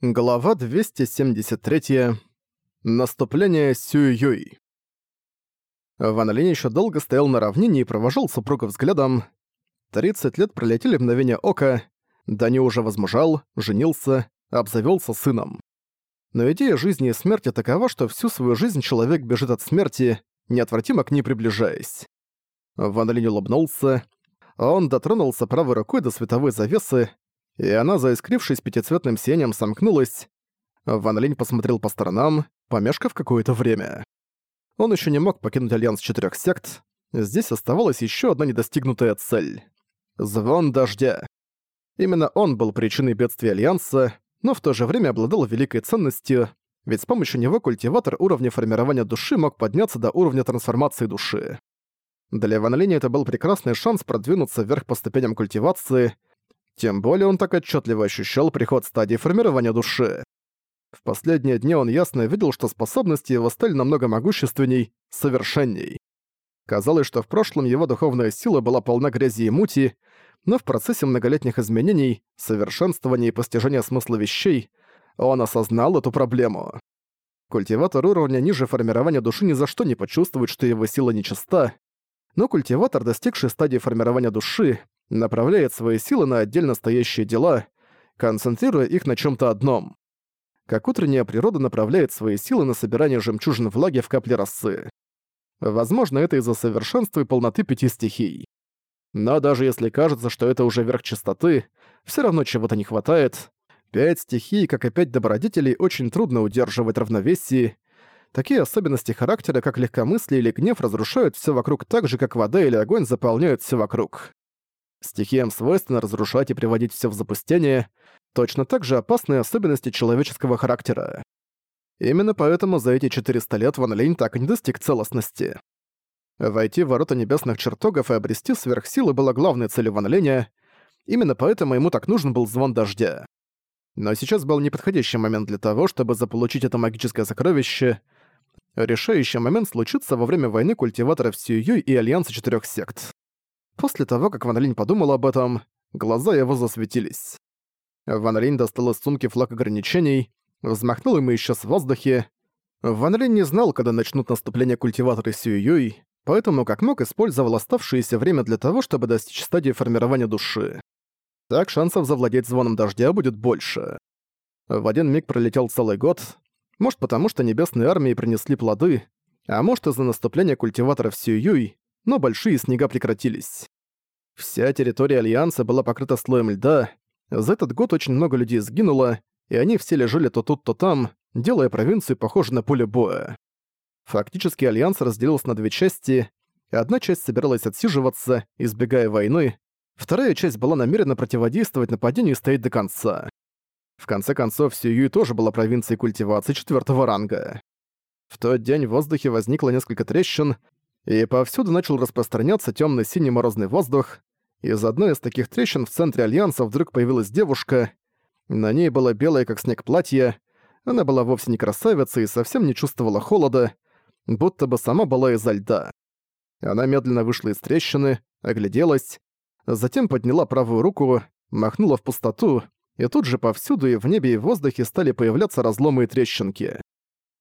Глава 273. Наступление Сюй-Юй. Ван Линь ещё долго стоял на равнине и провожал супруга взглядом. 30 лет пролетели в мгновение ока. Дани уже возмужал, женился, обзавёлся сыном. Но идея жизни и смерти такова, что всю свою жизнь человек бежит от смерти, неотвратимо к ней приближаясь. Ван Линь улыбнулся. Он дотронулся правой рукой до световой завесы, и она, заискрившись пятицветным сиянием, сомкнулась. Ван Линь посмотрел по сторонам, помешкав какое-то время. Он еще не мог покинуть Альянс Четырех Сект. Здесь оставалась еще одна недостигнутая цель. Звон дождя. Именно он был причиной бедствия Альянса, но в то же время обладал великой ценностью, ведь с помощью него культиватор уровня формирования души мог подняться до уровня трансформации души. Для Ван Линя это был прекрасный шанс продвинуться вверх по ступеням культивации — тем более он так отчетливо ощущал приход стадии формирования души. В последние дни он ясно видел, что способности его стали намного могущественней, совершенней. Казалось, что в прошлом его духовная сила была полна грязи и мути, но в процессе многолетних изменений, совершенствования и постижения смысла вещей он осознал эту проблему. Культиватор уровня ниже формирования души ни за что не почувствует, что его сила нечиста, но культиватор, достигший стадии формирования души, направляет свои силы на отдельно стоящие дела, концентрируя их на чем то одном. Как утренняя природа направляет свои силы на собирание жемчужин влаги в капле росы. Возможно, это из-за совершенства и полноты пяти стихий. Но даже если кажется, что это уже верх чистоты, все равно чего-то не хватает. Пять стихий, как и пять добродетелей, очень трудно удерживать равновесие. Такие особенности характера, как легкомыслие или гнев, разрушают все вокруг так же, как вода или огонь заполняют все вокруг. Стихиям свойственно разрушать и приводить все в запустение, точно так же опасные особенности человеческого характера. Именно поэтому за эти 400 лет Ван Линь так и не достиг целостности. Войти в ворота небесных чертогов и обрести сверхсилы было главной целью Ван Линя, именно поэтому ему так нужен был звон дождя. Но сейчас был неподходящий момент для того, чтобы заполучить это магическое сокровище. Решающий момент случится во время войны культиваторов Сююй и Альянса Четырех Сект. После того, как Ван Линь подумал об этом, глаза его засветились. Ван Линь достал из сумки флаг ограничений, взмахнул им исчез в воздухе. Ван Линь не знал, когда начнут наступление культиваторы Сююй, поэтому как мог использовал оставшееся время для того, чтобы достичь стадии формирования души. Так шансов завладеть звоном дождя будет больше. В один миг пролетел целый год, может потому, что небесные армии принесли плоды, а может из-за наступления культиваторов Сююй, но большие снега прекратились. Вся территория Альянса была покрыта слоем льда, за этот год очень много людей сгинуло, и они все лежали то тут, то там, делая провинцию похожей на поле боя. Фактически Альянс разделился на две части, одна часть собиралась отсиживаться, избегая войны, вторая часть была намерена противодействовать нападению и стоять до конца. В конце концов, Сююй тоже была провинцией культивации четвертого ранга. В тот день в воздухе возникло несколько трещин, и повсюду начал распространяться темный синий морозный воздух. Из одной из таких трещин в центре Альянса вдруг появилась девушка. На ней было белое как снег платье. Она была вовсе не красавица и совсем не чувствовала холода, будто бы сама была изо льда. Она медленно вышла из трещины, огляделась, затем подняла правую руку, махнула в пустоту, и тут же повсюду и в небе и в воздухе стали появляться разломы и трещинки.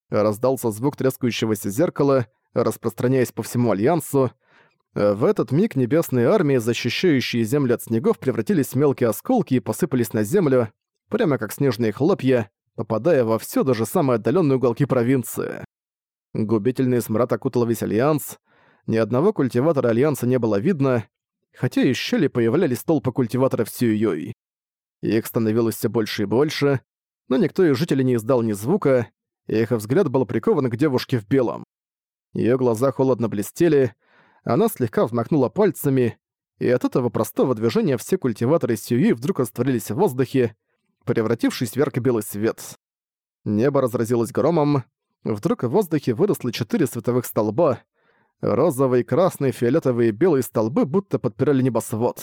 Раздался звук трескающегося зеркала, распространяясь по всему Альянсу. В этот миг небесные армии, защищающие землю от снегов, превратились в мелкие осколки и посыпались на землю, прямо как снежные хлопья, попадая во все даже самые отдаленные уголки провинции. Губительный смрад окутал весь Альянс. Ни одного культиватора Альянса не было видно, хотя из щели появлялись толпы культиваторов Сююй. Их становилось все больше и больше, но никто из жителей не издал ни звука, и их взгляд был прикован к девушке в белом. Её глаза холодно блестели, она слегка взмахнула пальцами, и от этого простого движения все культиваторы Сююй вдруг растворились в воздухе, превратившись в ярко-белый свет. Небо разразилось громом, вдруг в воздухе выросли четыре световых столба, розовый, красный, фиолетовый и белый столбы будто подпирали небосвод.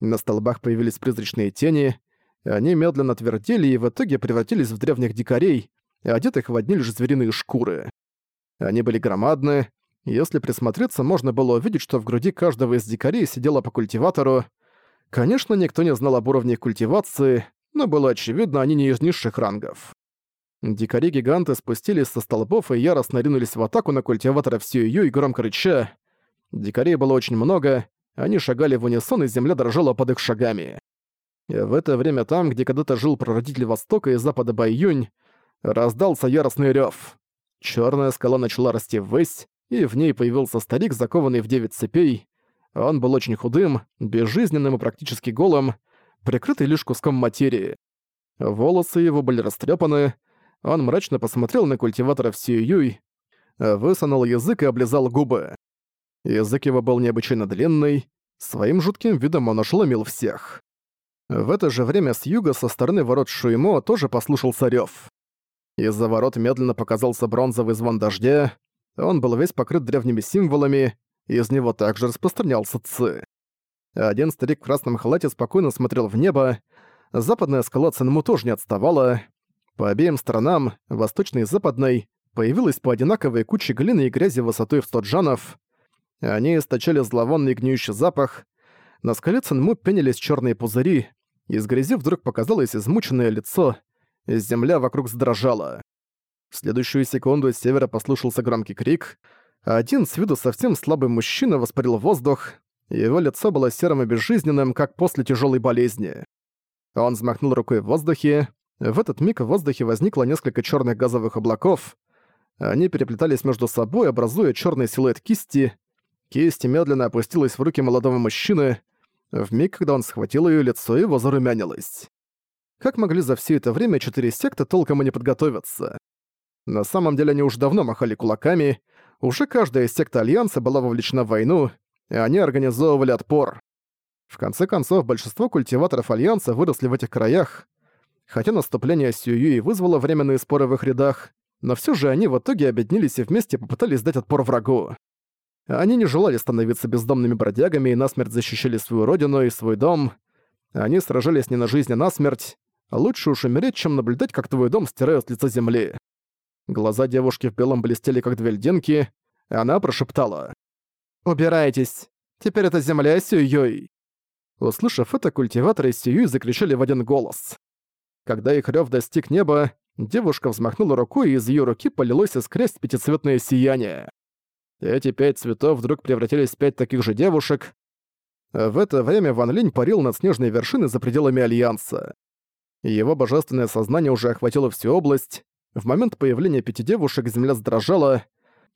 На столбах появились призрачные тени, они медленно твердели и в итоге превратились в древних дикарей, одетых в одни лишь звериные шкуры. Они были громадны, если присмотреться, можно было увидеть, что в груди каждого из дикарей сидело по культиватору. Конечно, никто не знал об уровне культивации, но было очевидно, они не из низших рангов. Дикари-гиганты спустились со столбов и яростно ринулись в атаку на культиватора Сюю и громко рыча. Дикарей было очень много, они шагали в унисон, и земля дрожала под их шагами. И в это время там, где когда-то жил прародитель Востока и Запада Байюнь, раздался яростный рёв. Чёрная скала начала расти ввысь, и в ней появился старик, закованный в девять цепей. Он был очень худым, безжизненным и практически голым, прикрытый лишь куском материи. Волосы его были растрепаны. Он мрачно посмотрел на культиватора Сиюй, высунул язык и облизал губы. Язык его был необычайно длинный, своим жутким видом он ошеломил всех. В это же время с юга со стороны ворот Шуймо тоже послушался рёв. Из-за ворот медленно показался бронзовый звон дождя, он был весь покрыт древними символами, из него также распространялся ци. Один старик в красном халате спокойно смотрел в небо, западная скала Цинму тоже не отставала. По обеим сторонам, восточной и западной, появилась по одинаковой куче глины и грязи высотой в 100 джанов, они источали зловонный гниющий запах. На скале Цинму пенились черные пузыри. Из грязи вдруг показалось измученное лицо. Земля вокруг задрожала. В следующую секунду с севера послушался громкий крик. Один с виду совсем слабый мужчина воспарил воздух. Его лицо было серым и безжизненным, как после тяжелой болезни. Он взмахнул рукой в воздухе. В этот миг в воздухе возникло несколько черных газовых облаков. Они переплетались между собой, образуя черный силуэт кисти. Кисть медленно опустилась в руки молодого мужчины. В миг, когда он схватил ее лицо, его зарумянилось. Как могли за все это время четыре секты толком и не подготовиться? На самом деле они уже давно махали кулаками, уже каждая секта Альянса была вовлечена в войну, и они организовывали отпор. В конце концов, большинство культиваторов Альянса выросли в этих краях, хотя наступление Сююи вызвало временные споры в их рядах, но все же они в итоге объединились и вместе попытались дать отпор врагу. Они не желали становиться бездомными бродягами и насмерть защищали свою родину и свой дом. Они сражались не на жизнь, а на смерть. Лучше уж умереть, чем наблюдать, как твой дом стирают с лица земли. Глаза девушки в белом блестели, как две льдинки. Она прошептала. «Убирайтесь! Теперь это земля Сююй!» Услышав это, культиваторы Сююй закричали в один голос. Когда их рёв достиг неба, девушка взмахнула рукой, и из её руки полилось искрясь пятицветное сияние. Эти пять цветов вдруг превратились в пять таких же девушек. В это время Ван Линь парил над снежной вершиной за пределами Альянса. Его божественное сознание уже охватило всю область. В момент появления пяти девушек земля задрожала.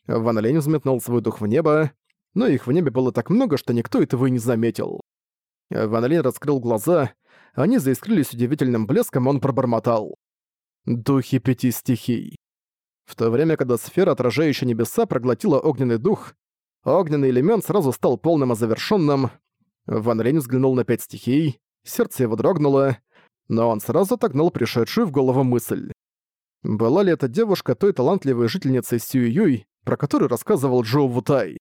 Ван Линь взметнул свой дух в небо, но их в небе было так много, что никто этого и не заметил. Ван Линь раскрыл глаза, они заискрились удивительным блеском, он пробормотал. «Духи пяти стихий». В то время, когда сфера, отражающая небеса, проглотила огненный дух, огненный элемент сразу стал полным и завершенным. Ван Рейн взглянул на пять стихий, сердце его дрогнуло, но он сразу отогнал пришедшую в голову мысль. Была ли эта девушка той талантливой жительницей Сюй Юй, про которую рассказывал Джоу Вутай?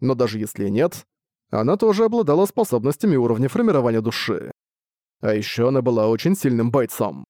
Но даже если нет, она тоже обладала способностями уровня формирования души. А еще она была очень сильным бойцом.